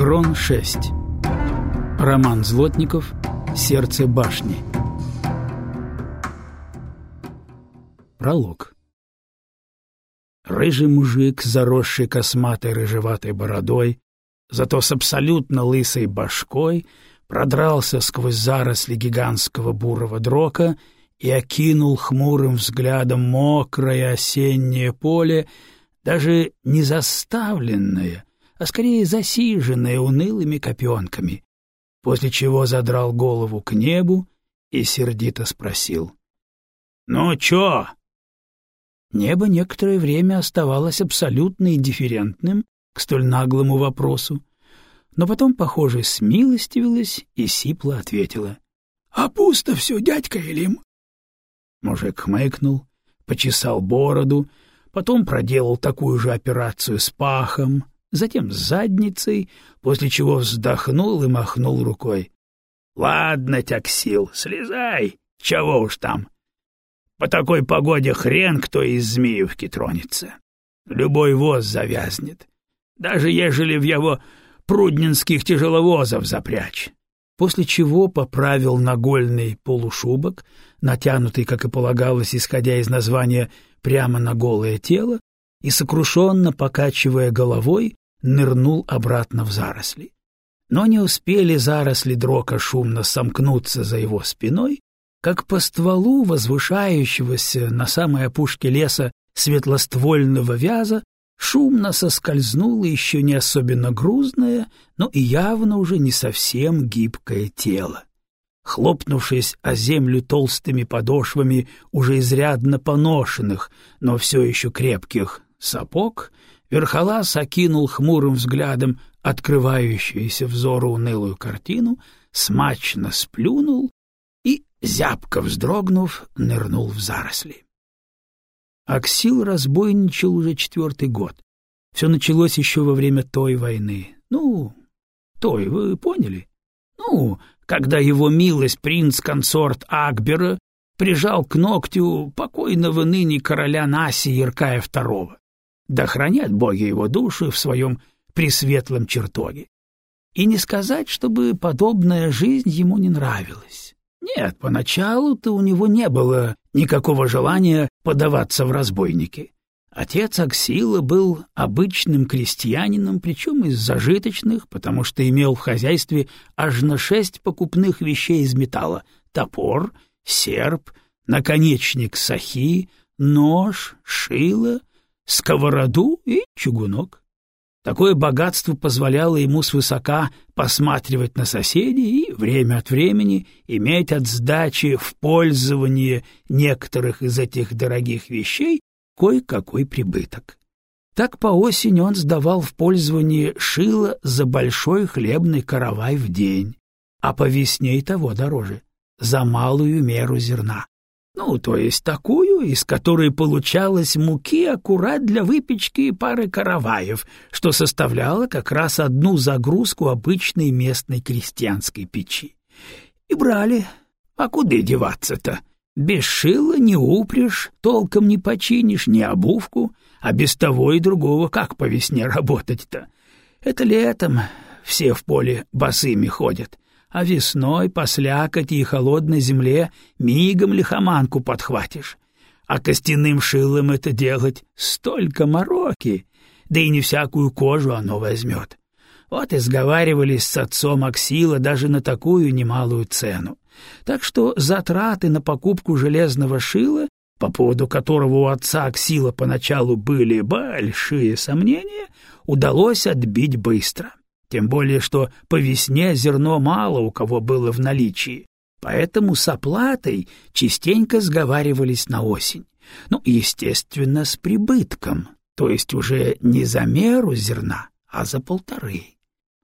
Грон-6. Роман Злотников. Сердце башни. Пролог. Рыжий мужик, заросший косматой рыжеватой бородой, зато с абсолютно лысой башкой, продрался сквозь заросли гигантского бурого дрока и окинул хмурым взглядом мокрое осеннее поле, даже не заставленное, а скорее засиженное унылыми копенками, после чего задрал голову к небу и сердито спросил. — Ну чё? Небо некоторое время оставалось абсолютно индифферентным к столь наглому вопросу, но потом, похоже, смилостивилась и сипло ответила. — А пусто все, дядька Элим. Мужик хмыкнул, почесал бороду, потом проделал такую же операцию с пахом, затем задницей, после чего вздохнул и махнул рукой. — Ладно, Тяксил, слезай, чего уж там. По такой погоде хрен кто из Змеевки тронется. Любой воз завязнет, даже ежели в его пруднинских тяжеловозов запрячь. После чего поправил нагольный полушубок, натянутый, как и полагалось, исходя из названия, прямо на голое тело, и, сокрушенно покачивая головой, нырнул обратно в заросли. Но не успели заросли дрока шумно сомкнуться за его спиной, как по стволу возвышающегося на самой опушке леса светлоствольного вяза шумно соскользнуло еще не особенно грузное, но и явно уже не совсем гибкое тело. Хлопнувшись о землю толстыми подошвами уже изрядно поношенных, но все еще крепких сапог, Верхолаз окинул хмурым взглядом открывающуюся взору унылую картину, смачно сплюнул и, зябко вздрогнув, нырнул в заросли. Аксил разбойничал уже четвертый год. Все началось еще во время той войны. Ну, той, вы поняли? Ну, когда его милость принц-консорт Акбера прижал к ногтю покойного ныне короля Наси Яркая II да хранят боги его душу в своем пресветлом чертоге. И не сказать, чтобы подобная жизнь ему не нравилась. Нет, поначалу-то у него не было никакого желания подаваться в разбойники. Отец Аксила был обычным крестьянином, причем из зажиточных, потому что имел в хозяйстве аж на шесть покупных вещей из металла — топор, серп, наконечник сахи, нож, шило сковороду и чугунок. Такое богатство позволяло ему свысока посматривать на соседей и время от времени иметь от сдачи в пользование некоторых из этих дорогих вещей кое-какой прибыток. Так по осени он сдавал в пользование шило за большой хлебный каравай в день, а по весне и того дороже, за малую меру зерна. Ну, то есть такую, из которой получалось муки аккурат для выпечки пары караваев, что составляло как раз одну загрузку обычной местной крестьянской печи. И брали. А куда деваться-то? Без шила не упрешь, толком не починишь ни обувку, а без того и другого как по весне работать-то? Это летом все в поле босыми ходят, а весной по слякоти и холодной земле мигом лихоманку подхватишь. А костяным шилом это делать столько мороки, да и не всякую кожу оно возьмет. Вот и сговаривались с отцом Аксила даже на такую немалую цену. Так что затраты на покупку железного шила, по поводу которого у отца Аксила поначалу были большие сомнения, удалось отбить быстро. Тем более, что по весне зерно мало у кого было в наличии, поэтому с оплатой частенько сговаривались на осень. Ну, естественно, с прибытком, то есть уже не за меру зерна, а за полторы.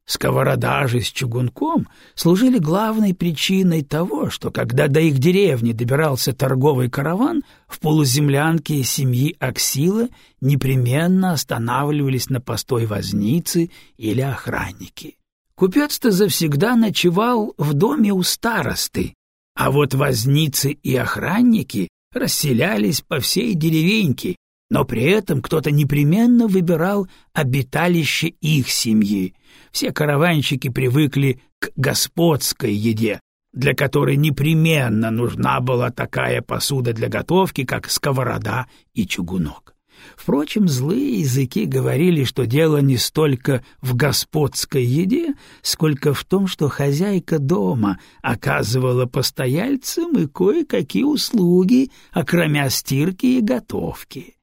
Сковорода же с чугунком служили главной причиной того, что когда до их деревни добирался торговый караван, в полуземлянке семьи Аксила непременно останавливались на постой возницы или охранники. Купец-то завсегда ночевал в доме у старосты, а вот возницы и охранники расселялись по всей деревеньке но при этом кто-то непременно выбирал обиталище их семьи. Все караванщики привыкли к господской еде, для которой непременно нужна была такая посуда для готовки, как сковорода и чугунок. Впрочем, злые языки говорили, что дело не столько в господской еде, сколько в том, что хозяйка дома оказывала постояльцам и кое-какие услуги, окромя стирки и готовки.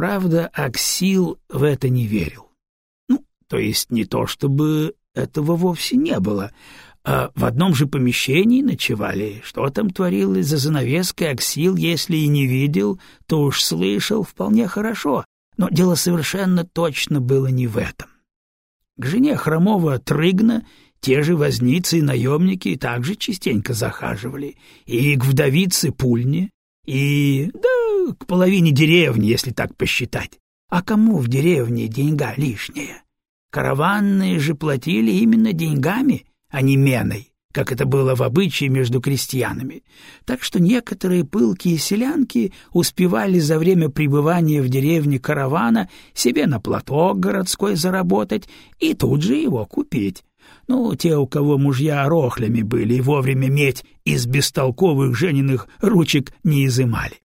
Правда, Аксил в это не верил. Ну, то есть не то, чтобы этого вовсе не было, а в одном же помещении ночевали. Что там творилось за занавеской, Аксил, если и не видел, то уж слышал вполне хорошо. Но дело совершенно точно было не в этом. К жене хромого Трыгна те же возницы и наемники также частенько захаживали, и к вдовице Пульне, и, да, к половине деревни, если так посчитать. А кому в деревне деньга лишняя? Караванные же платили именно деньгами, а не меной, как это было в обычае между крестьянами. Так что некоторые пылкие селянки успевали за время пребывания в деревне каравана себе на платок городской заработать и тут же его купить. Ну, те, у кого мужья рохлями были и вовремя медь из бестолковых жениных ручек не изымали.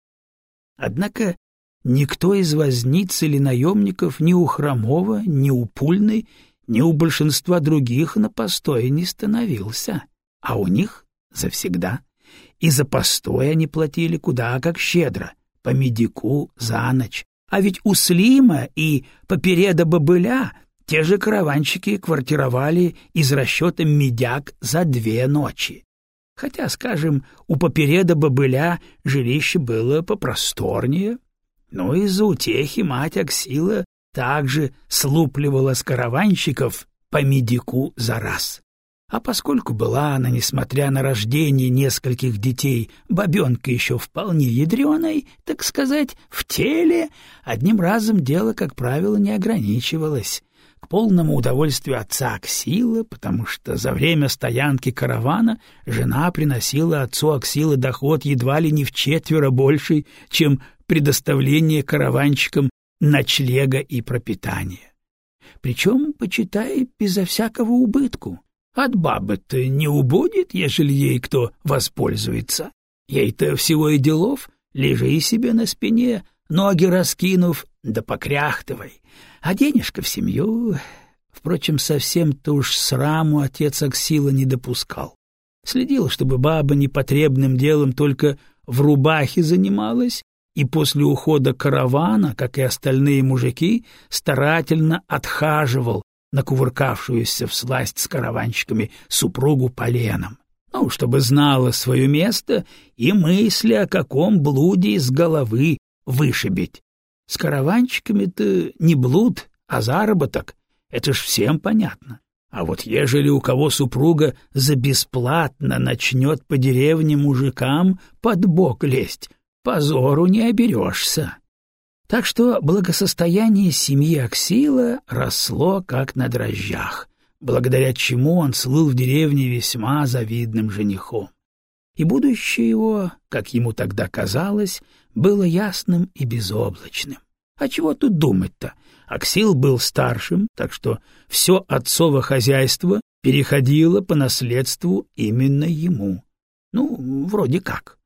Однако никто из возниц или наемников ни у Хромова, ни у Пульной ни у большинства других на постой не становился, а у них завсегда. И за постой они платили куда как щедро, по медику за ночь. А ведь у Слима и попереда бобыля те же караванщики квартировали из расчета медяк за две ночи. Хотя, скажем, у попереда бобыля жилище было попросторнее, но из-за утехи мать Аксила также слупливала с караванщиков по медику за раз. А поскольку была она, несмотря на рождение нескольких детей, бабенка еще вполне ядреной, так сказать, в теле, одним разом дело, как правило, не ограничивалось. К полному удовольствию отца Аксила, потому что за время стоянки каравана жена приносила отцу Аксила доход едва ли не в четверо больший, чем предоставление караванщикам ночлега и пропитания. Причем, почитай, безо всякого убытку. От бабы-то не убудет, ежели ей кто воспользуется. Ей-то всего и делов, лежи себе на спине, ноги раскинув, да покряхтывай. А денежка в семью... Впрочем, совсем-то уж сраму отец Аксила не допускал. Следил, чтобы баба непотребным делом только в рубахе занималась и после ухода каравана, как и остальные мужики, старательно отхаживал на кувыркавшуюся всласть с караванщиками супругу поленом. Ну, чтобы знала свое место и мысли о каком блуде из головы вышибить. С караванщиками-то не блуд, а заработок, это ж всем понятно. А вот ежели у кого супруга за бесплатно начнет по деревне мужикам под бок лезть, позору не оберешься. Так что благосостояние семьи Аксила росло как на дрожжах, благодаря чему он слыл в деревне весьма завидным женихом. И будущее его, как ему тогда казалось, было ясным и безоблачным. А чего тут думать-то? Аксил был старшим, так что все отцово хозяйство переходило по наследству именно ему. Ну, вроде как.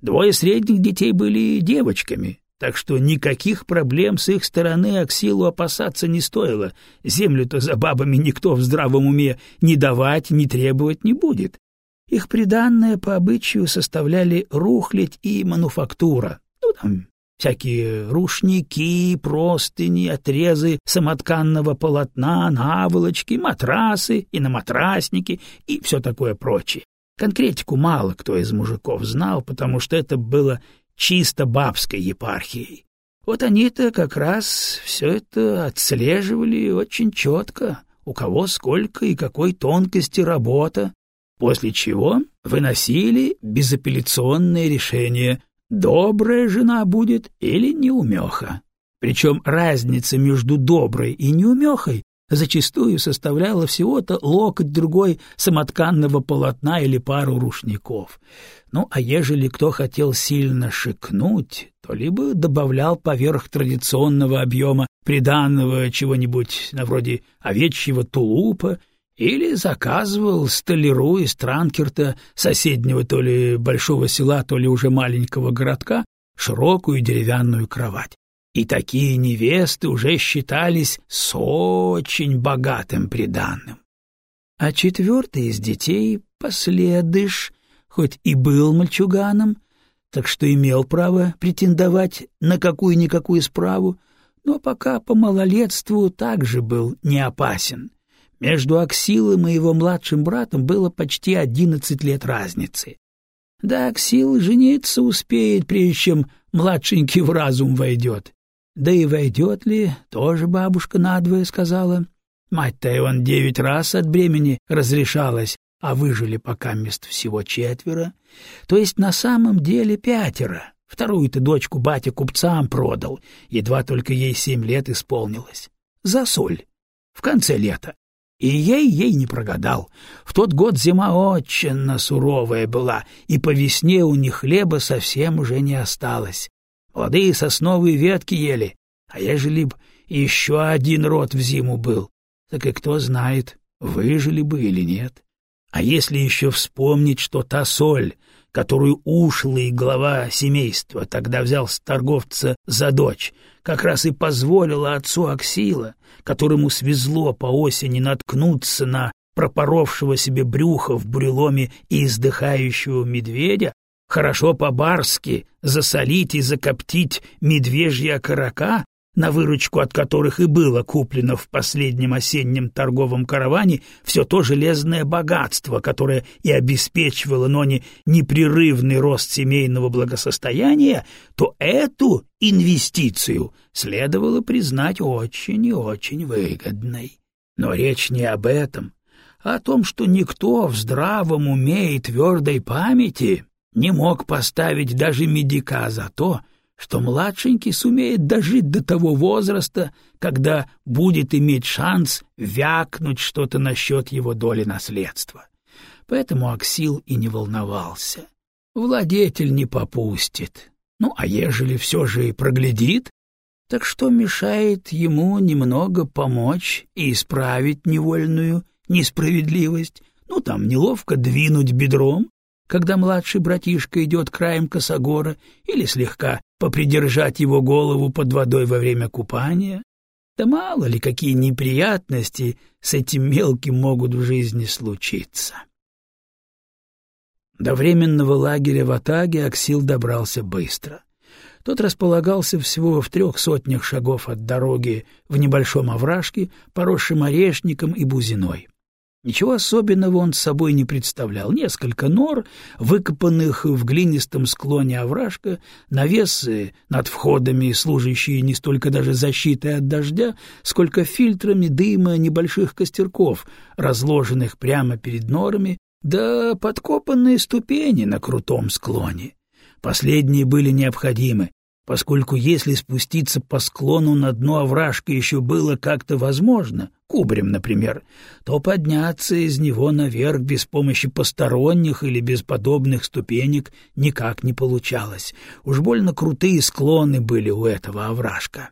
Двое средних детей были девочками, так что никаких проблем с их стороны Аксилу опасаться не стоило. Землю-то за бабами никто в здравом уме ни давать, ни требовать не будет. Их приданное по обычаю составляли рухлядь и мануфактура. Ну, там всякие рушники, простыни, отрезы самотканного полотна, наволочки, матрасы и наматрасники и все такое прочее. Конкретику мало кто из мужиков знал, потому что это было чисто бабской епархией. Вот они-то как раз все это отслеживали очень четко, у кого сколько и какой тонкости работа, после чего выносили безапелляционное решение, добрая жена будет или неумеха. Причем разница между доброй и неумехой зачастую составляла всего-то локоть другой самотканного полотна или пару рушников. Ну, а ежели кто хотел сильно шикнуть, то либо добавлял поверх традиционного объема приданного чего-нибудь на вроде овечьего тулупа или заказывал столяру из Транкерта, соседнего то ли большого села, то ли уже маленького городка, широкую деревянную кровать. И такие невесты уже считались с очень богатым приданным. А четвертый из детей, последыш, хоть и был мальчуганом, так что имел право претендовать на какую-никакую справу, но пока по малолетству также был не опасен. Между Аксилом и его младшим братом было почти одиннадцать лет разницы. Да Аксил жениться успеет, прежде чем младшенький в разум войдет. Да и войдет ли, тоже бабушка надвое сказала. Мать-то и он девять раз от бремени разрешалась, а выжили пока мест всего четверо. То есть на самом деле пятеро. Вторую-то дочку батя купцам продал, едва только ей семь лет исполнилось. За соль. В конце лета. И ей-ей не прогадал. В тот год зима очень суровая была, и по весне у них хлеба совсем уже не осталось. Молодые сосновые ветки ели, а ежели б еще один род в зиму был, так и кто знает, выжили бы или нет. А если еще вспомнить, что та соль, которую ушлый глава семейства тогда взял с торговца за дочь, как раз и позволила отцу Аксила, которому свезло по осени наткнуться на пропоровшего себе брюхо в буреломе и издыхающего медведя, хорошо по-барски засолить и закоптить медвежья окорока, на выручку от которых и было куплено в последнем осеннем торговом караване все то железное богатство, которое и обеспечивало, но не непрерывный рост семейного благосостояния, то эту инвестицию следовало признать очень и очень выгодной. Но речь не об этом, а о том, что никто в здравом уме и твердой памяти не мог поставить даже медика за то, что младшенький сумеет дожить до того возраста, когда будет иметь шанс вякнуть что-то насчет его доли наследства. Поэтому Аксил и не волновался. Владетель не попустит. Ну, а ежели все же и проглядит, так что мешает ему немного помочь и исправить невольную несправедливость, ну, там, неловко двинуть бедром, когда младший братишка идет краем косогора, или слегка попридержать его голову под водой во время купания? Да мало ли, какие неприятности с этим мелким могут в жизни случиться. До временного лагеря в Атаге Аксил добрался быстро. Тот располагался всего в трех сотнях шагов от дороги в небольшом овражке, поросшем орешником и бузиной. Ничего особенного он с собой не представлял. Несколько нор, выкопанных в глинистом склоне овражка, навесы над входами, служащие не столько даже защитой от дождя, сколько фильтрами дыма небольших костерков, разложенных прямо перед норами, да подкопанные ступени на крутом склоне. Последние были необходимы, поскольку если спуститься по склону на дно овражка еще было как-то возможно, кубрем, например, то подняться из него наверх без помощи посторонних или без подобных ступенек никак не получалось. Уж больно крутые склоны были у этого овражка.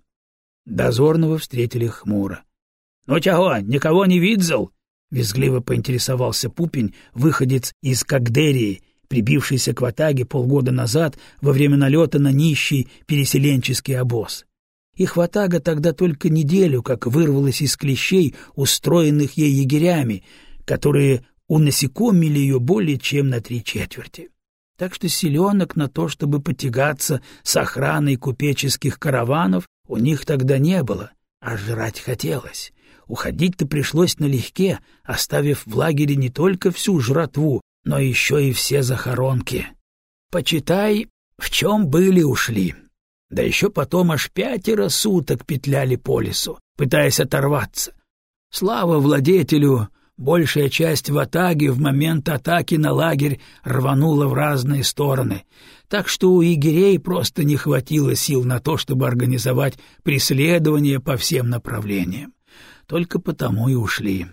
Дозорного встретили хмуро. — Ну чего, никого не видел? — визгливо поинтересовался Пупень, выходец из Кагдерии, прибившийся к Ватаге полгода назад во время налета на нищий переселенческий обоз. Их Ватага тогда только неделю как вырвалась из клещей, устроенных ей егерями, которые унасекомили ее более чем на три четверти. Так что селенок на то, чтобы потягаться с охраной купеческих караванов, у них тогда не было, а жрать хотелось. Уходить-то пришлось налегке, оставив в лагере не только всю жратву, но еще и все захоронки. Почитай, в чем были ушли. Да еще потом аж пятеро суток петляли по лесу, пытаясь оторваться. Слава владетелю, большая часть в атаге в момент атаки на лагерь рванула в разные стороны, так что у егерей просто не хватило сил на то, чтобы организовать преследование по всем направлениям. только потому и ушли.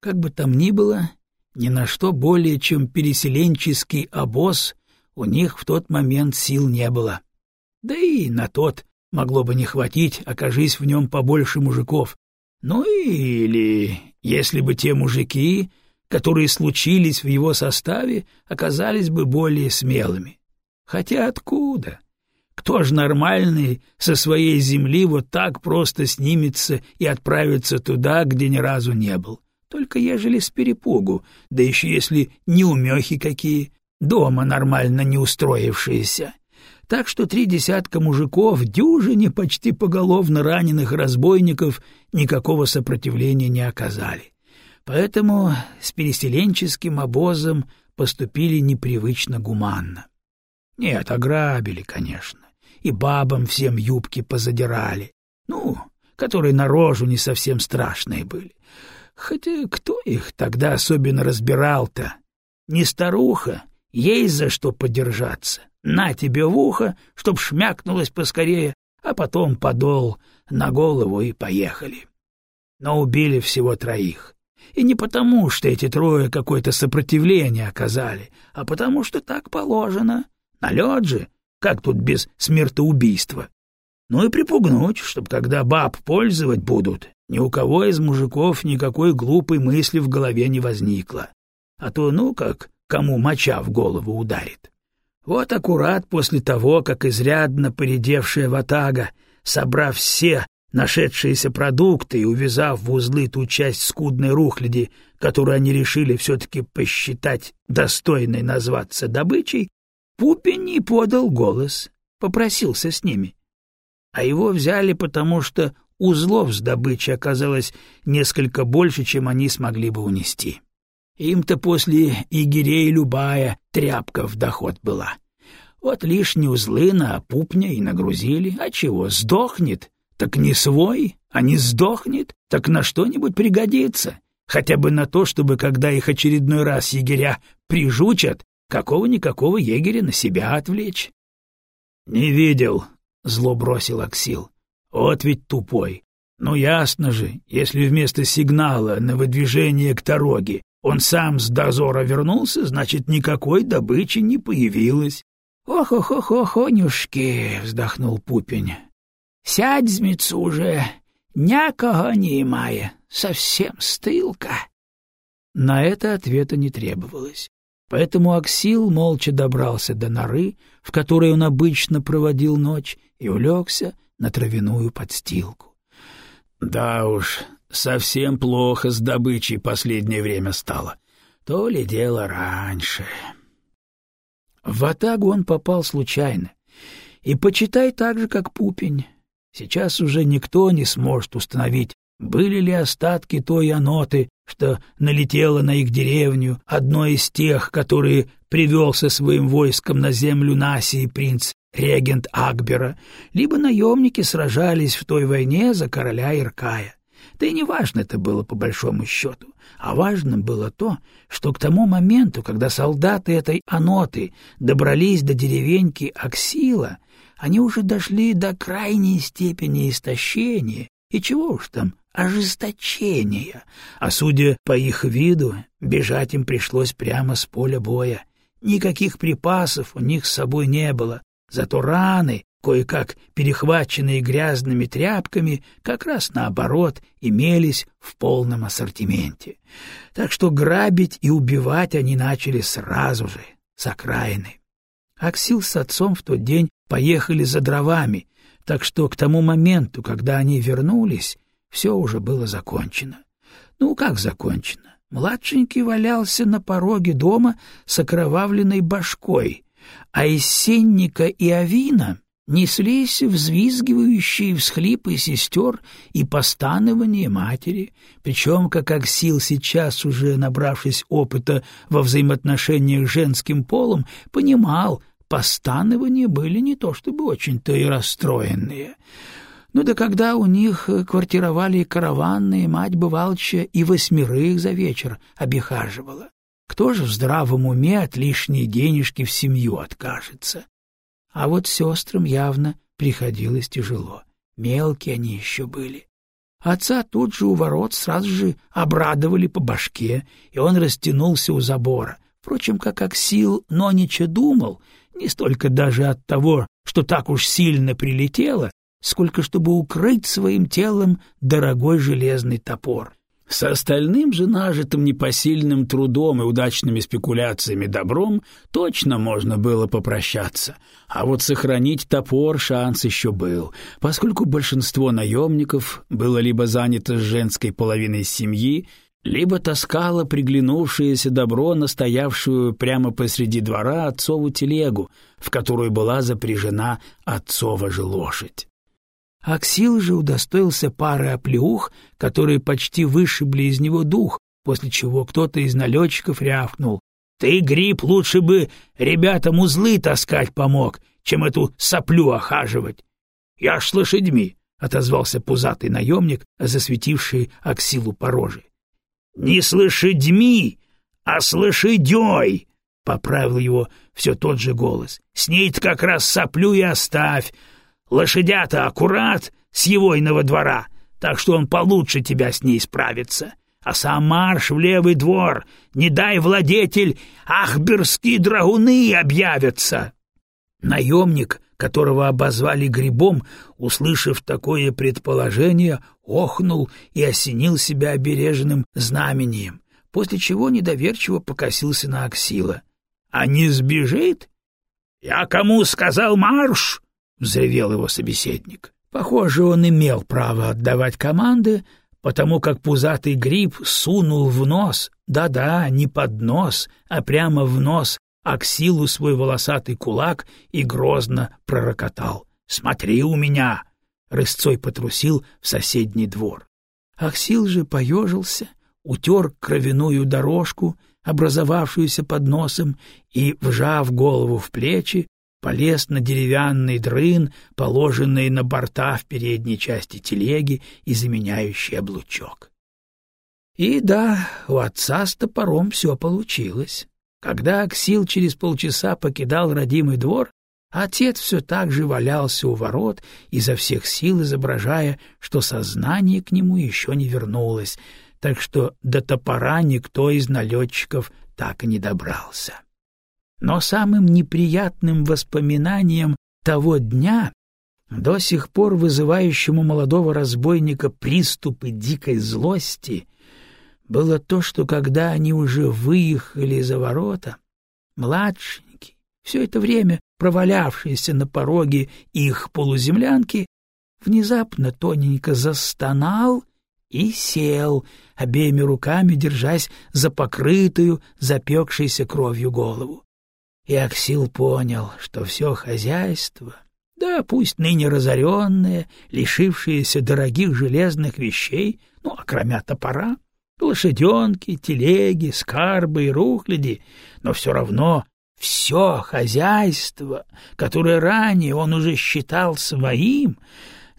Как бы там ни было, ни на что более, чем переселенческий обоз, у них в тот момент сил не было. Да и на тот могло бы не хватить, окажись в нем побольше мужиков. Ну или если бы те мужики, которые случились в его составе, оказались бы более смелыми. Хотя откуда? Кто ж нормальный со своей земли вот так просто снимется и отправится туда, где ни разу не был? Только ежели с перепугу, да еще если неумехи какие, дома нормально не устроившиеся. Так что три десятка мужиков, дюжине почти поголовно раненых разбойников никакого сопротивления не оказали. Поэтому с переселенческим обозом поступили непривычно гуманно. Нет, ограбили, конечно, и бабам всем юбки позадирали, ну, которые на рожу не совсем страшные были. Хотя кто их тогда особенно разбирал-то? Не старуха, ей за что подержаться. На тебе в ухо, чтоб шмякнулось поскорее, а потом подол на голову и поехали. Но убили всего троих. И не потому, что эти трое какое-то сопротивление оказали, а потому что так положено. Налет же, как тут без смертоубийства? Ну и припугнуть, чтоб когда баб пользовать будут, ни у кого из мужиков никакой глупой мысли в голове не возникло. А то, ну как, кому моча в голову ударит. Вот аккурат после того, как изрядно поредевшая ватага, собрав все нашедшиеся продукты и увязав в узлы ту часть скудной рухляди, которую они решили все-таки посчитать достойной назваться добычей, Пупень подал голос, попросился с ними. А его взяли, потому что узлов с добычей оказалось несколько больше, чем они смогли бы унести. Им-то после игерей любая тряпка в доход была. Вот лишние узлы на пупня и нагрузили, а чего, сдохнет, так не свой, а не сдохнет, так на что-нибудь пригодится, хотя бы на то, чтобы, когда их очередной раз егеря прижучат, какого-никакого егеря на себя отвлечь. — Не видел, — зло бросил Аксил. — Вот ведь тупой. Ну ясно же, если вместо сигнала на выдвижение к дороге он сам с дозора вернулся, значит, никакой добычи не появилось. ох ох ох охонюшки, вздохнул Пупень. Сядь, зміцу уже, някого не имая, совсем стылка. На это ответа не требовалось. Поэтому Аксил молча добрался до норы, в которой он обычно проводил ночь, и улегся на травяную подстилку. Да уж, совсем плохо с добычей последнее время стало. То ли дело раньше. В Атагу он попал случайно. И почитай так же, как Пупень. Сейчас уже никто не сможет установить, были ли остатки той аноты, что налетела на их деревню, одной из тех, которые привел со своим войском на землю Насии принц регент Акбера, либо наемники сражались в той войне за короля Иркая. Да и не важно это было по большому счету, а важным было то, что к тому моменту, когда солдаты этой аноты добрались до деревеньки Аксила, они уже дошли до крайней степени истощения, и чего уж там, ожесточения, а судя по их виду, бежать им пришлось прямо с поля боя. Никаких припасов у них с собой не было, зато раны, кое-как перехваченные грязными тряпками, как раз наоборот, имелись в полном ассортименте. Так что грабить и убивать они начали сразу же, с окраины. Аксил с отцом в тот день поехали за дровами, так что к тому моменту, когда они вернулись, все уже было закончено. Ну, как закончено? Младшенький валялся на пороге дома с окровавленной башкой, а из сенника и авина неслись взвизгивающие всхлипы сестер и постанования матери, причем, как Аксил сейчас, уже набравшись опыта во взаимоотношениях с женским полом, понимал, постанования были не то чтобы очень-то и расстроенные. Ну да когда у них квартировали караванные, мать бывалча и восьмерых за вечер обихаживала. Кто же в здравом уме от лишней денежки в семью откажется? А вот сестрам явно приходилось тяжело. Мелкие они еще были. Отца тут же у ворот сразу же обрадовали по башке, и он растянулся у забора. Впрочем, как Аксил Нонича думал, не столько даже от того, что так уж сильно прилетело, сколько чтобы укрыть своим телом дорогой железный топор. С остальным же нажитым непосильным трудом и удачными спекуляциями добром точно можно было попрощаться, а вот сохранить топор шанс еще был, поскольку большинство наемников было либо занято с женской половиной семьи, либо таскало приглянувшееся добро настоявшую прямо посреди двора отцову телегу, в которую была запряжена отцова же лошадь. Аксил же удостоился пары оплеух, которые почти вышибли из него дух, после чего кто-то из налетчиков рявкнул. — Ты, Гриб, лучше бы ребятам узлы таскать помог, чем эту соплю охаживать. — Я ж с лошадьми, — отозвался пузатый наемник, засветивший Аксилу по роже. — Не с лошадьми, а с лошадей, — поправил его все тот же голос. — С ней-то как раз соплю и оставь, Лошадята аккурат с егойного двора, так что он получше тебя с ней справится. А сам марш в левый двор, не дай владетель, ахберские драгуны объявятся. Наемник, которого обозвали грибом, услышав такое предположение, охнул и осенил себя обереженным знамением, после чего недоверчиво покосился на Аксила. — А не сбежит? — Я кому сказал марш? — взревел его собеседник. Похоже, он имел право отдавать команды, потому как пузатый гриб сунул в нос, да-да, не под нос, а прямо в нос, Аксилу свой волосатый кулак и грозно пророкотал. «Смотри у меня!» — рысцой потрусил в соседний двор. Аксил же поежился, утер кровяную дорожку, образовавшуюся под носом, и, вжав голову в плечи, полез на деревянный дрын, положенный на борта в передней части телеги и заменяющий облучок. И да, у отца с топором все получилось. Когда Аксил через полчаса покидал родимый двор, отец все так же валялся у ворот, изо всех сил изображая, что сознание к нему еще не вернулось, так что до топора никто из налетчиков так и не добрался. Но самым неприятным воспоминанием того дня, до сих пор вызывающему молодого разбойника приступы дикой злости, было то, что когда они уже выехали за ворота, младшенький, все это время провалявшийся на пороге их полуземлянки, внезапно тоненько застонал и сел, обеими руками держась за покрытую, запекшейся кровью голову. И Аксил понял, что все хозяйство, да пусть ныне разоренное, лишившееся дорогих железных вещей, ну, а кроме топора, лошаденки, телеги, скарбы и рухляди, но все равно все хозяйство, которое ранее он уже считал своим,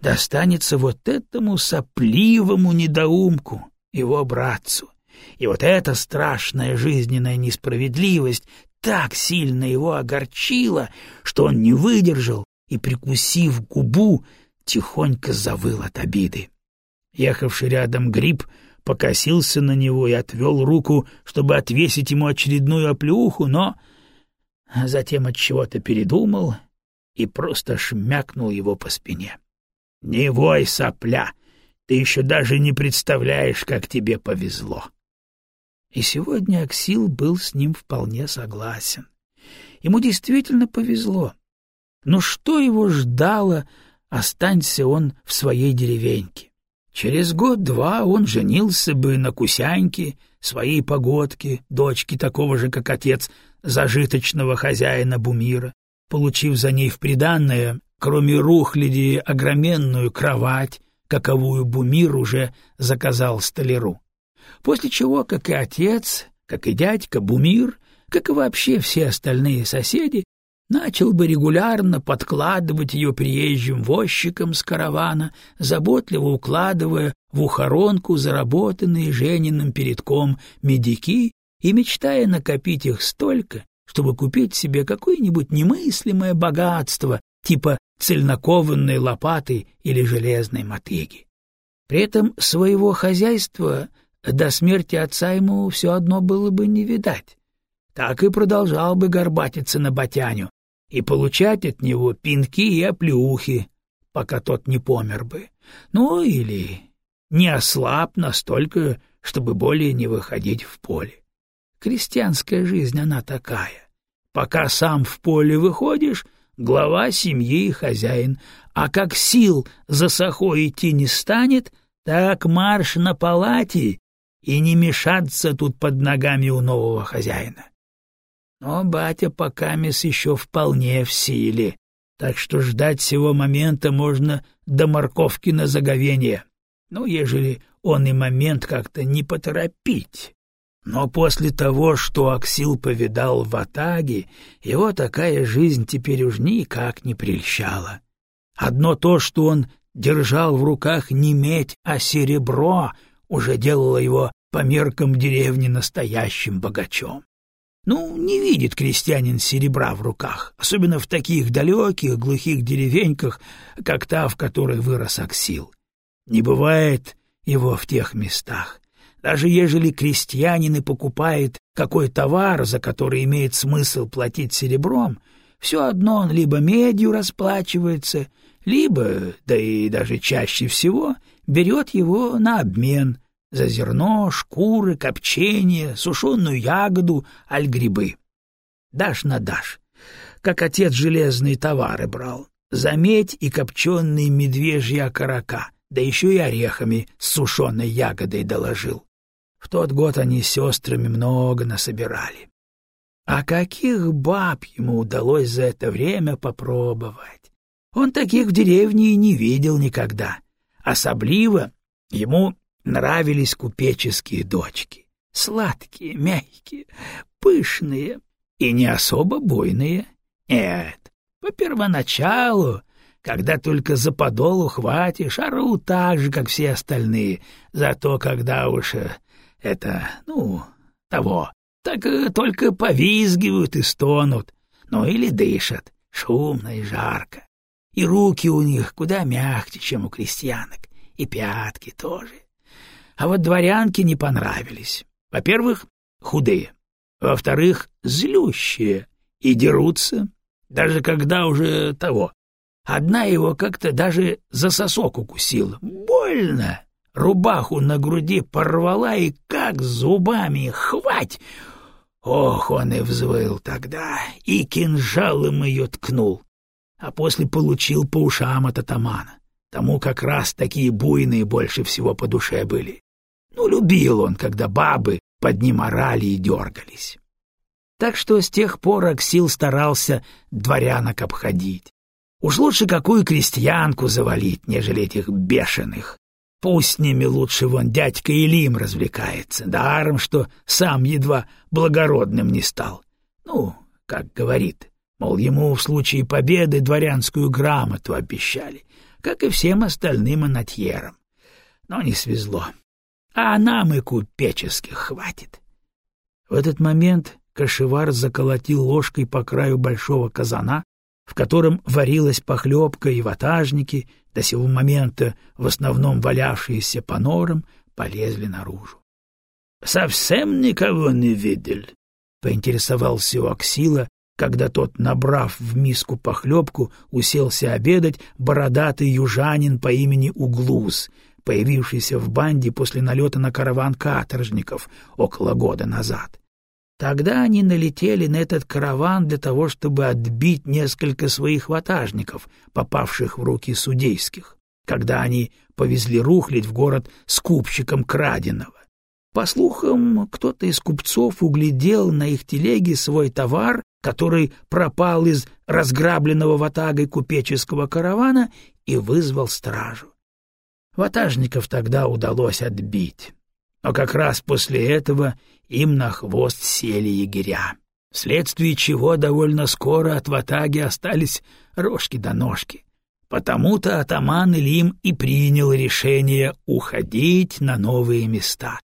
достанется вот этому сопливому недоумку, его братцу. И вот эта страшная жизненная несправедливость так сильно его огорчило, что он не выдержал и, прикусив губу, тихонько завыл от обиды. Ехавший рядом гриб покосился на него и отвел руку, чтобы отвесить ему очередную оплеуху, но затем от чего-то передумал и просто шмякнул его по спине. — Не вой, сопля! Ты еще даже не представляешь, как тебе повезло! И сегодня Аксил был с ним вполне согласен. Ему действительно повезло. Но что его ждало, останься он в своей деревеньке? Через год-два он женился бы на Кусяньке, своей погодке, дочке такого же, как отец, зажиточного хозяина Бумира, получив за ней в приданное, кроме рухляди, огроменную кровать, каковую Бумир уже заказал столяру после чего, как и отец, как и дядька Бумир, как и вообще все остальные соседи, начал бы регулярно подкладывать ее приезжим возчикам с каравана, заботливо укладывая в ухоронку заработанные Жениным передком медики и мечтая накопить их столько, чтобы купить себе какое-нибудь немыслимое богатство, типа цельнокованной лопаты или железной мотыги. При этом своего хозяйства до смерти отца ему все одно было бы не видать. Так и продолжал бы горбатиться на Батяню и получать от него пинки и оплеухи, пока тот не помер бы. Ну, или не ослаб настолько, чтобы более не выходить в поле. Крестьянская жизнь она такая. Пока сам в поле выходишь, глава семьи и хозяин, а как сил за сахой идти не станет, так марш на палате и не мешаться тут под ногами у нового хозяина. Но батя пока мисс еще вполне в силе, так что ждать сего момента можно до морковки на заговение. Ну, ежели он и момент как-то не поторопить. Но после того, что Аксил повидал в Атаге, его такая жизнь теперь уж никак не прельщала. Одно то, что он держал в руках не медь, а серебро, уже делало его по меркам деревни настоящим богачом. Ну, не видит крестьянин серебра в руках, особенно в таких далеких, глухих деревеньках, как та, в которой вырос Аксил. Не бывает его в тех местах. Даже ежели крестьянин и покупает какой товар, за который имеет смысл платить серебром, все одно он либо медью расплачивается, либо, да и даже чаще всего, берет его на обмен за зерно, шкуры, копчение, сушеную ягоду, аль грибы. Дашь на дашь, как отец железные товары брал, за медь и копченые медвежьи окорока, да еще и орехами с сушеной ягодой доложил. В тот год они с сестрами много насобирали. А каких баб ему удалось за это время попробовать? Он таких в деревне и не видел никогда. Особливо ему нравились купеческие дочки. Сладкие, мягкие, пышные и не особо буйные. Нет, по первоначалу когда только за подол ухватишь, ору так же, как все остальные. Зато когда уж э, это, ну, того, так э, только повизгивают и стонут, ну или дышат, шумно и жарко. И руки у них куда мягче, чем у крестьянок, и пятки тоже. А вот дворянки не понравились. Во-первых, худые. Во-вторых, злющие и дерутся, даже когда уже того, Одна его как-то даже за сосок укусила. Больно! Рубаху на груди порвала и как зубами хвать! Ох, он и взвыл тогда, и кинжалом ее ткнул, а после получил по ушам от атамана. Тому как раз такие буйные больше всего по душе были. Ну, любил он, когда бабы под ним орали и дергались. Так что с тех пор Аксил старался дворянок обходить. Уж лучше какую крестьянку завалить, нежели этих бешеных. Пусть с ними лучше вон дядька Илим развлекается, даром, что сам едва благородным не стал. Ну, как говорит, мол, ему в случае победы дворянскую грамоту обещали, как и всем остальным анатьерам. Но не свезло. А нам и купеческих хватит. В этот момент кошевар заколотил ложкой по краю большого казана, в котором варилась похлебка и ватажники, до сего момента в основном валявшиеся по норам, полезли наружу. — Совсем никого не видел? — поинтересовался у Аксила, когда тот, набрав в миску похлебку, уселся обедать бородатый южанин по имени Углуз, появившийся в банде после налета на караван каторжников около года назад. Тогда они налетели на этот караван для того, чтобы отбить несколько своих ватажников, попавших в руки судейских, когда они повезли рухлить в город скупщиком краденого. По слухам, кто-то из купцов углядел на их телеге свой товар, который пропал из разграбленного ватагой купеческого каравана, и вызвал стражу. Ватажников тогда удалось отбить. Но как раз после этого им на хвост сели егеря, вследствие чего довольно скоро от ватаги остались рожки до ножки. Потому-то атаман Илим и принял решение уходить на новые места.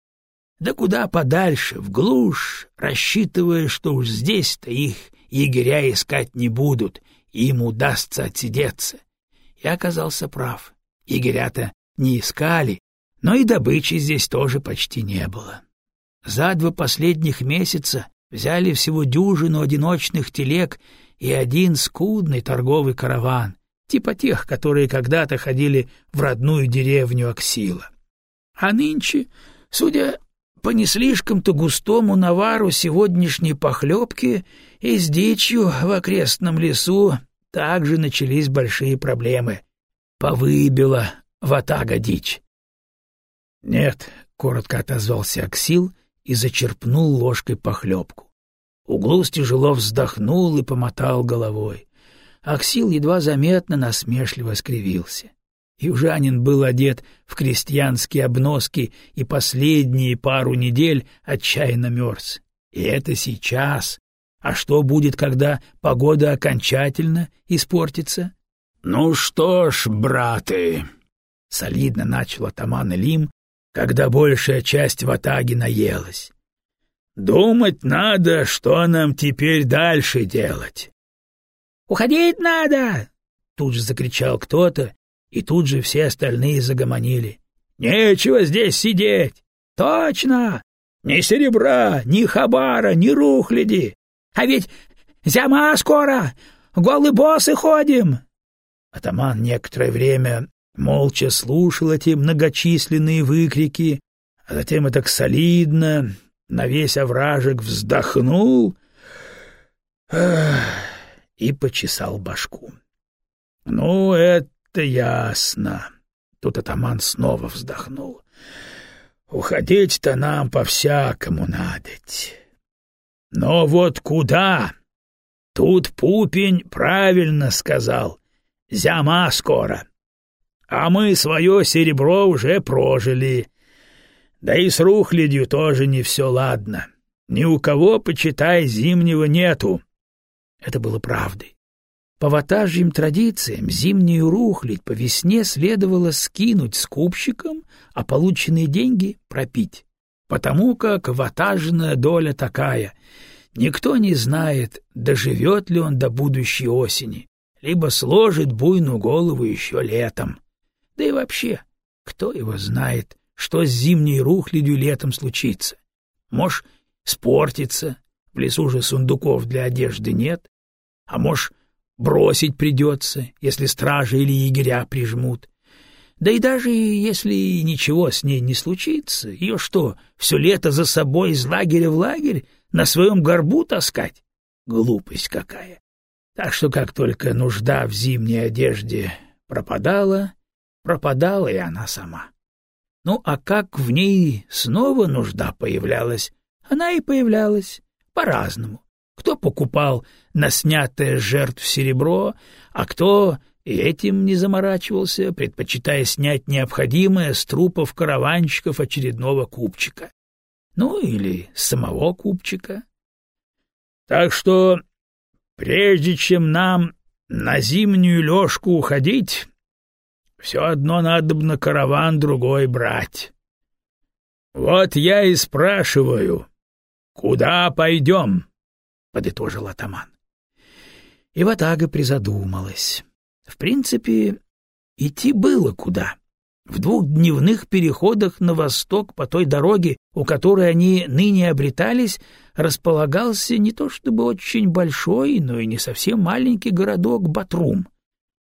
Да куда подальше, в глушь, рассчитывая, что уж здесь-то их егеря искать не будут, им удастся отсидеться. Я оказался прав. Егеря-то не искали, Но и добычи здесь тоже почти не было. За два последних месяца взяли всего дюжину одиночных телег и один скудный торговый караван, типа тех, которые когда-то ходили в родную деревню Аксила. А нынче, судя по не слишком-то густому навару сегодняшней похлебки и с дичью в окрестном лесу, также начались большие проблемы. Повыбила ватага дичь. — Нет, — коротко отозвался Аксил и зачерпнул ложкой похлебку. Углус тяжело вздохнул и помотал головой. Аксил едва заметно насмешливо скривился. Южанин был одет в крестьянские обноски и последние пару недель отчаянно мерз. И это сейчас. А что будет, когда погода окончательно испортится? — Ну что ж, браты, — солидно начал атаман Лим, когда большая часть ватаги наелась. — Думать надо, что нам теперь дальше делать. — Уходить надо! — тут же закричал кто-то, и тут же все остальные загомонили. — Нечего здесь сидеть! — Точно! Ни серебра, ни хабара, ни рухляди! А ведь зима скоро! Голы боссы ходим! Атаман некоторое время молча слушал эти многочисленные выкрики, а затем и так солидно на весь овражек вздохнул и почесал башку. — Ну, это ясно. Тут атаман снова вздохнул. — Уходить-то нам по-всякому надоть. Но вот куда? Тут Пупень правильно сказал. Зяма скоро. А мы свое серебро уже прожили. Да и с рухлядью тоже не все ладно. Ни у кого, почитай, зимнего нету. Это было правдой. По ватажьим традициям зимнюю рухлядь по весне следовало скинуть скупщикам, а полученные деньги пропить. Потому как ватажная доля такая — никто не знает, доживет ли он до будущей осени, либо сложит буйную голову еще летом. Да и вообще, кто его знает, что с зимней рухлядью летом случится? Может, спортится, в лесу же сундуков для одежды нет, а может, бросить придется, если стражи или егеря прижмут. Да и даже если ничего с ней не случится, ее что, все лето за собой из лагеря в лагерь на своем горбу таскать? Глупость какая! Так что как только нужда в зимней одежде пропадала, пропадала и она сама. Ну а как в ней снова нужда появлялась, она и появлялась по-разному. Кто покупал на снятое жертв серебро, а кто и этим не заморачивался, предпочитая снять необходимое с трупов караванщиков очередного купчика. Ну или самого купчика. Так что Прежде чем нам на зимнюю лёжку уходить, все одно надо бы на караван другой брать. Вот я и спрашиваю, куда пойдем? — подытожил атаман. И Ватага призадумалась. В принципе, идти было куда. В двухдневных переходах на восток по той дороге, у которой они ныне обретались, располагался не то чтобы очень большой, но и не совсем маленький городок Батрум.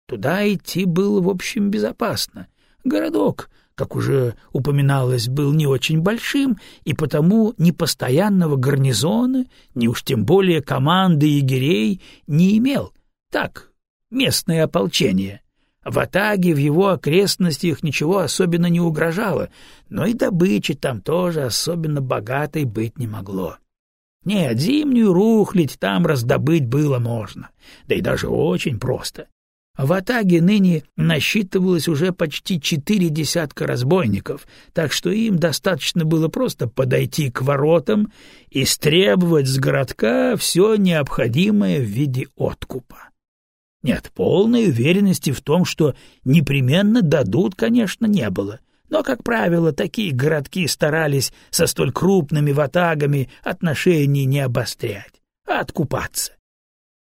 Туда идти было, в общем, безопасно. Городок, как уже упоминалось, был не очень большим, и потому ни постоянного гарнизона, ни уж тем более команды егерей не имел. Так, местное ополчение — в Атаге в его окрестностях ничего особенно не угрожало, но и добычи там тоже особенно богатой быть не могло. Нет, зимнюю рухлядь там раздобыть было можно, да и даже очень просто. В Атаге ныне насчитывалось уже почти четыре десятка разбойников, так что им достаточно было просто подойти к воротам и стребовать с городка все необходимое в виде откупа. Нет, полной уверенности в том, что непременно дадут, конечно, не было. Но, как правило, такие городки старались со столь крупными ватагами отношений не обострять, а откупаться.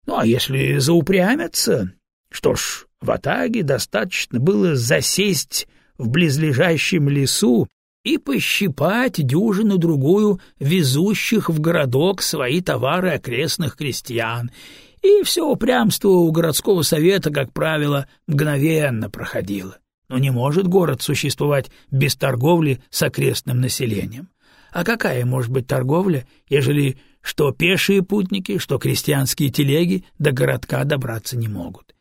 Ну, а если заупрямятся, что ж, в Атаге достаточно было засесть в близлежащем лесу и пощипать дюжину-другую везущих в городок свои товары окрестных крестьян, и все упрямство у городского совета, как правило, мгновенно проходило. Но не может город существовать без торговли с окрестным населением. А какая может быть торговля, ежели что пешие путники, что крестьянские телеги до городка добраться не могут?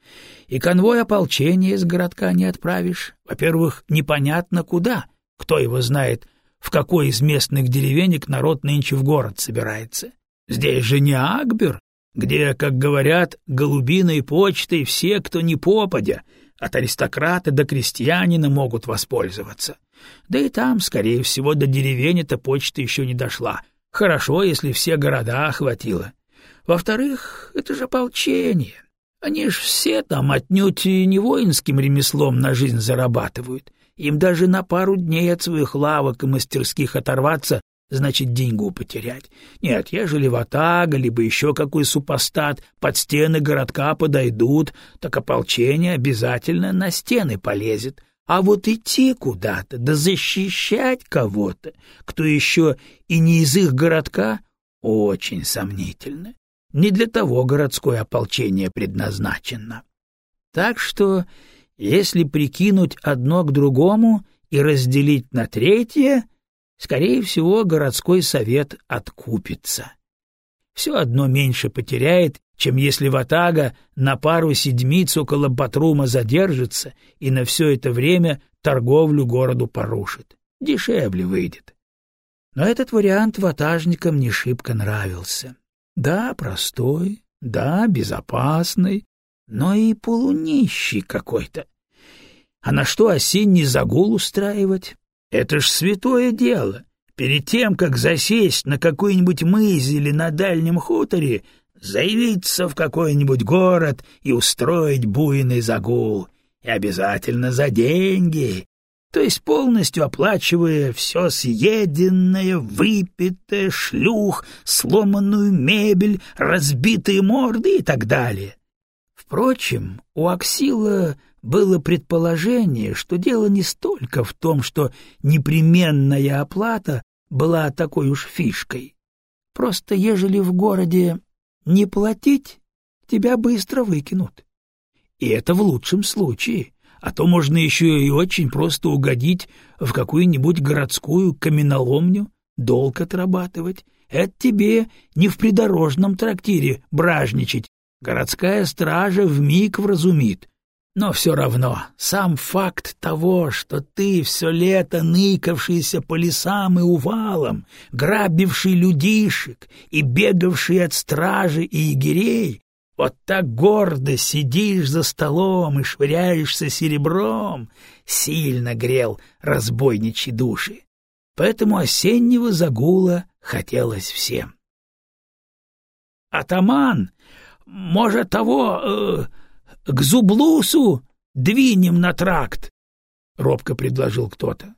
И конвой ополчения из городка не отправишь. Во-первых, непонятно куда, кто его знает, в какой из местных деревенек народ нынче в город собирается. Здесь же не Акбер, где, как говорят, голубиной почтой все, кто не попадя, от аристократа до крестьянина могут воспользоваться. Да и там, скорее всего, до деревень-то почта еще не дошла. Хорошо, если все города охватило. Во-вторых, это же ополчение. Они ж все там отнюдь не воинским ремеслом на жизнь зарабатывают. Им даже на пару дней от своих лавок и мастерских оторваться значит деньгу потерять. Нет, ежели ватага, либо еще какой супостат под стены городка подойдут, так ополчение обязательно на стены полезет. А вот идти куда-то, да защищать кого-то, кто еще и не из их городка, очень сомнительно. Не для того городское ополчение предназначено. Так что, если прикинуть одно к другому и разделить на третье — скорее всего, городской совет откупится. Все одно меньше потеряет, чем если Ватага на пару седмиц около Батрума задержится и на все это время торговлю городу порушит. Дешевле выйдет. Но этот вариант ватажникам не шибко нравился. Да, простой, да, безопасный, но и полунищий какой-то. А на что осенний загул устраивать? Это ж святое дело. Перед тем, как засесть на какой-нибудь мызе или на дальнем хуторе, заявиться в какой-нибудь город и устроить буйный загул. И обязательно за деньги, то есть полностью оплачивая все съеденное, выпитое, шлюх, сломанную мебель, разбитые морды и так далее. Впрочем, у Аксила было предположение, что дело не столько в том, что непременная оплата была такой уж фишкой. Просто ежели в городе не платить, тебя быстро выкинут. И это в лучшем случае, а то можно еще и очень просто угодить в какую-нибудь городскую каменоломню, долг отрабатывать. Это тебе не в придорожном трактире бражничать. Городская стража вмиг вразумит, но все равно, сам факт того, что ты все лето ныкавшийся по лесам и увалам, грабивший людишек и бегавший от стражи и егерей, вот так гордо сидишь за столом и швыряешься серебром, сильно грел разбойничьи души. Поэтому осеннего загула хотелось всем. «Атаман! Может, того...» э к Зублусу двинем на тракт, — робко предложил кто-то.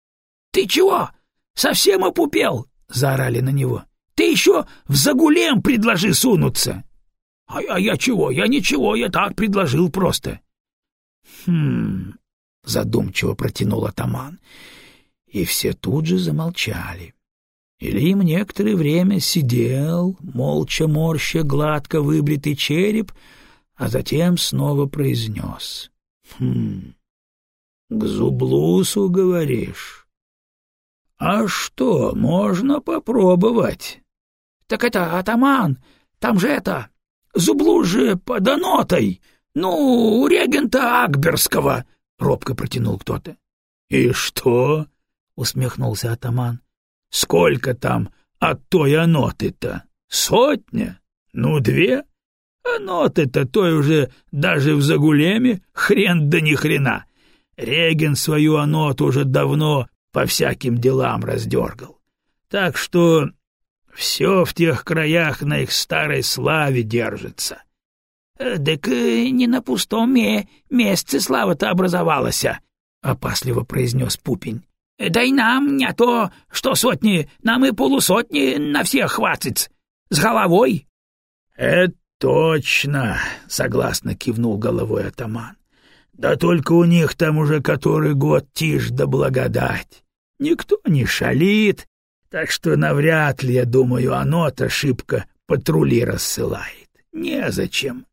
— Ты чего? Совсем опупел? — заорали на него. — Ты еще в Загулем предложи сунуться. А, — А я чего? Я ничего, я так предложил просто. — Хм... — задумчиво протянул атаман. И все тут же замолчали. Илим некоторое время сидел, молча морща гладко выбритый череп, — а затем снова произнес. — Хм, к Зублусу, говоришь? — А что, можно попробовать? — Так это атаман, там же это, Зублу же под анотой, ну, у регента Акберского, — робко протянул кто-то. — И что? — усмехнулся атаман. — Сколько там от той аноты-то? Сотня? Ну, две? — а ноты-то той уже даже в Загулеме хрен да ни хрена. Реген свою аноту уже давно по всяким делам раздергал. Так что все в тех краях на их старой славе держится. Э, — Так э, не на пустом ме месте слава-то образовалась, — опасливо произнес Пупень. — Дай нам не то, что сотни, нам и полусотни на всех хватит. С головой. — Это «Точно!» — согласно кивнул головой атаман. Да только у них там уже который год тишь да благодать. Никто не шалит, так что навряд ли, я думаю, оно-то шибко патрули рассылает. Незачем.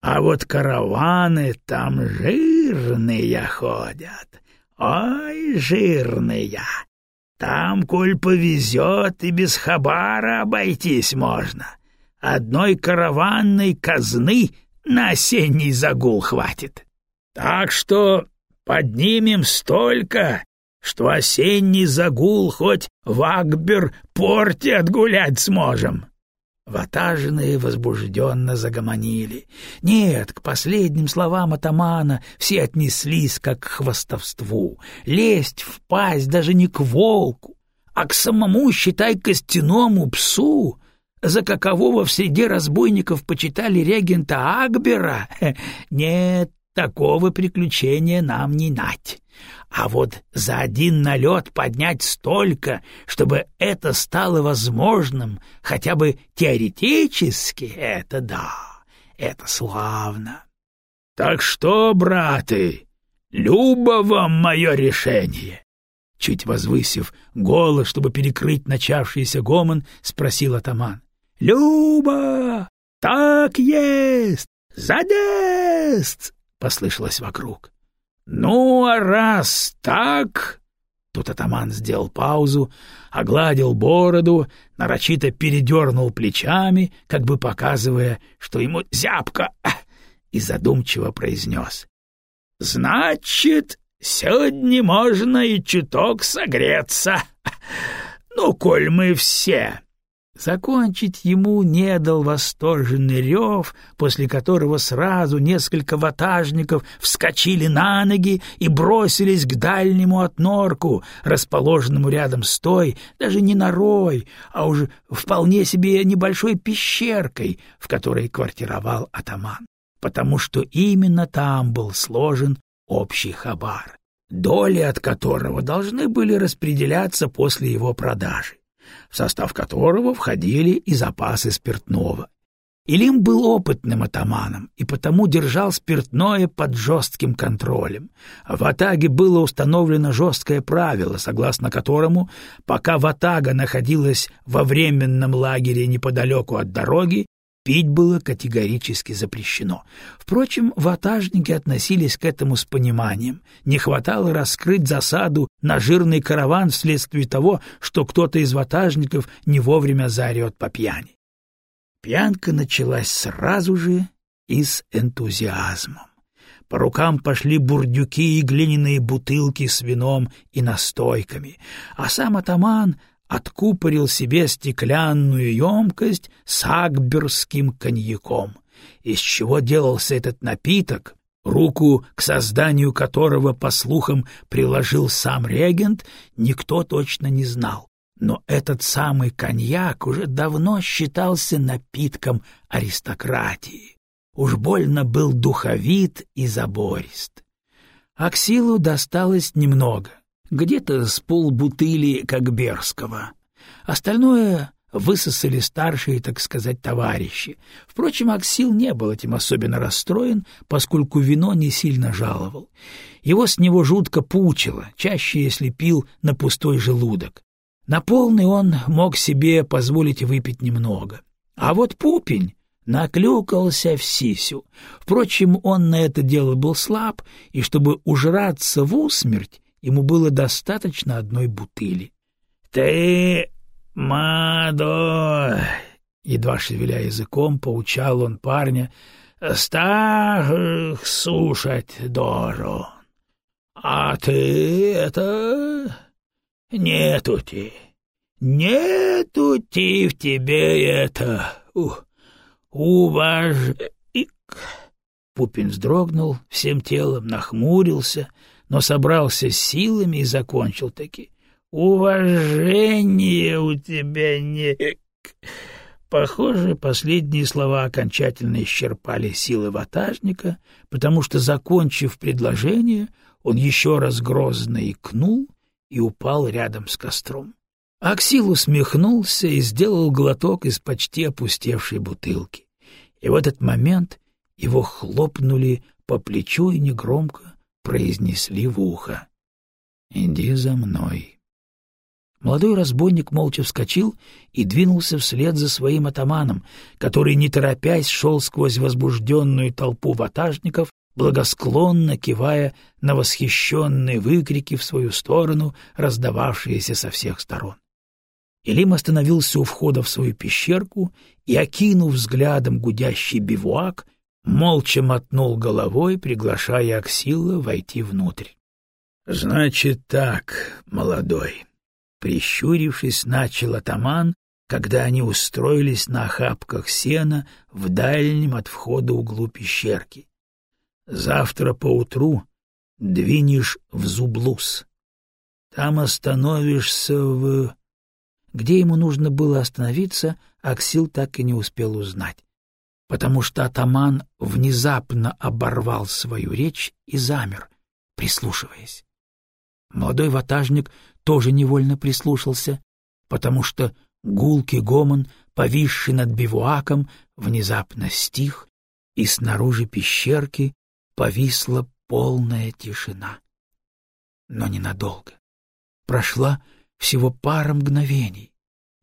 А вот караваны там жирные ходят. Ой, жирные. Там, коль повезет, и без хабара обойтись можно. Одной караванной казны на осенний загул хватит. Так что поднимем столько, что осенний загул хоть в Акбер-порте отгулять сможем. Ватажные возбужденно загомонили. Нет, к последним словам атамана все отнеслись как к хвостовству. Лезть в пасть даже не к волку, а к самому, считай, костяному псу, за какового в среде разбойников почитали регента Акбера. Нет, такого приключения нам не нать. А вот за один налет поднять столько, чтобы это стало возможным, хотя бы теоретически, это да, это славно. Так что, браты, любо вам мое решение? Чуть возвысив голос, чтобы перекрыть начавшийся гомон, спросил атаман. — Люба! Так есть! Задест! — послышалось вокруг. «Ну, а раз так...» Тут атаман сделал паузу, огладил бороду, нарочито передернул плечами, как бы показывая, что ему зябко, и задумчиво произнес. «Значит, сегодня можно и чуток согреться. Ну, коль мы все Закончить ему не дал восторженный рев, после которого сразу несколько ватажников вскочили на ноги и бросились к дальнему отнорку, расположенному рядом с той, даже не норой, а уже вполне себе небольшой пещеркой, в которой квартировал атаман, потому что именно там был сложен общий хабар, доли от которого должны были распределяться после его продажи в состав которого входили и запасы спиртного. Илим был опытным атаманом и потому держал спиртное под жестким контролем. В Атаге было установлено жесткое правило, согласно которому, пока Ватага находилась во временном лагере неподалеку от дороги, Пить было категорически запрещено. Впрочем, ватажники относились к этому с пониманием. Не хватало раскрыть засаду на жирный караван вследствие того, что кто-то из ватажников не вовремя заорет по пьяни. Пьянка началась сразу же и с энтузиазмом. По рукам пошли бурдюки и глиняные бутылки с вином и настойками, а сам атаман откупорил себе стеклянную емкость с акберским коньяком. Из чего делался этот напиток, руку к созданию которого, по слухам, приложил сам регент, никто точно не знал. Но этот самый коньяк уже давно считался напитком аристократии. Уж больно был духовит и заборист. Аксилу досталось немного — где-то с полбутыли Кагберского. Остальное высосали старшие, так сказать, товарищи. Впрочем, Аксил не был этим особенно расстроен, поскольку вино не сильно жаловал. Его с него жутко пучило, чаще если пил на пустой желудок. На полный он мог себе позволить выпить немного. А вот Пупень наклюкался в сисю. Впрочем, он на это дело был слаб, и чтобы ужраться в усмерть, Ему было достаточно одной бутыли. — Ты, Мадо! — едва шевеля языком, поучал он парня. — Стах сушать должен. А ты это... Нетути. Нетути в тебе это... Уваж... Пупин вздрогнул всем телом, нахмурился — но собрался силами и закончил таки. «Уважение у тебя не...» Похоже, последние слова окончательно исчерпали силы ватажника, потому что, закончив предложение, он еще раз грозно икнул и упал рядом с костром. Аксил усмехнулся и сделал глоток из почти опустевшей бутылки. И в этот момент его хлопнули по плечу и негромко произнесли в ухо. «Иди за мной». Молодой разбойник молча вскочил и двинулся вслед за своим атаманом, который, не торопясь, шел сквозь возбужденную толпу ватажников, благосклонно кивая на восхищенные выкрики в свою сторону, раздававшиеся со всех сторон. Илим остановился у входа в свою пещерку и, окинув взглядом гудящий бивуак, молча мотнул головой, приглашая Аксила войти внутрь. — Значит так, молодой, Прищурившись, начал атаман, когда они устроились на охапках сена в дальнем от входа углу пещерки. «Завтра поутру двинешь в Зублус. Там остановишься в...» Где ему нужно было остановиться, Аксил так и не успел узнать, потому что атаман внезапно оборвал свою речь и замер, прислушиваясь. Молодой ватажник тоже невольно прислушался, потому что гулкий гомон, повисший над бивуаком, внезапно стих, и снаружи пещерки повисла полная тишина. Но ненадолго. Прошла всего пара мгновений,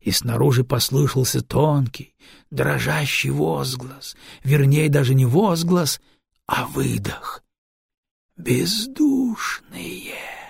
и снаружи послышался тонкий, дрожащий возглас, вернее, даже не возглас, а выдох. «Бездушные!»